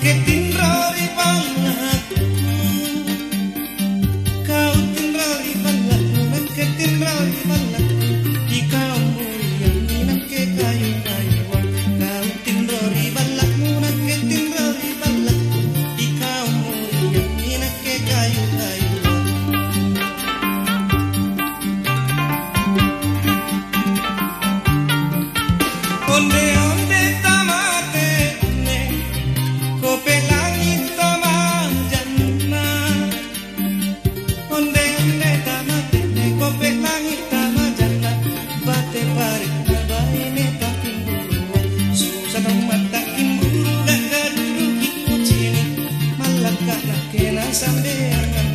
que San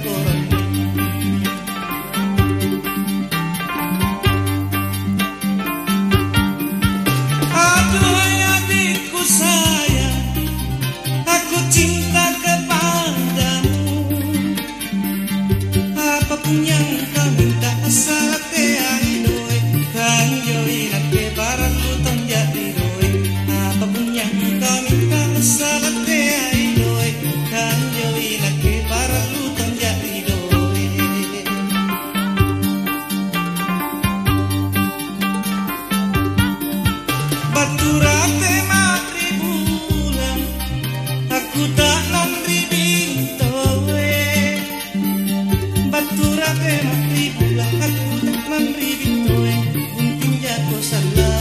Aku tak memberi bulan, aku tak nandri bintang. Untungnya kau salah.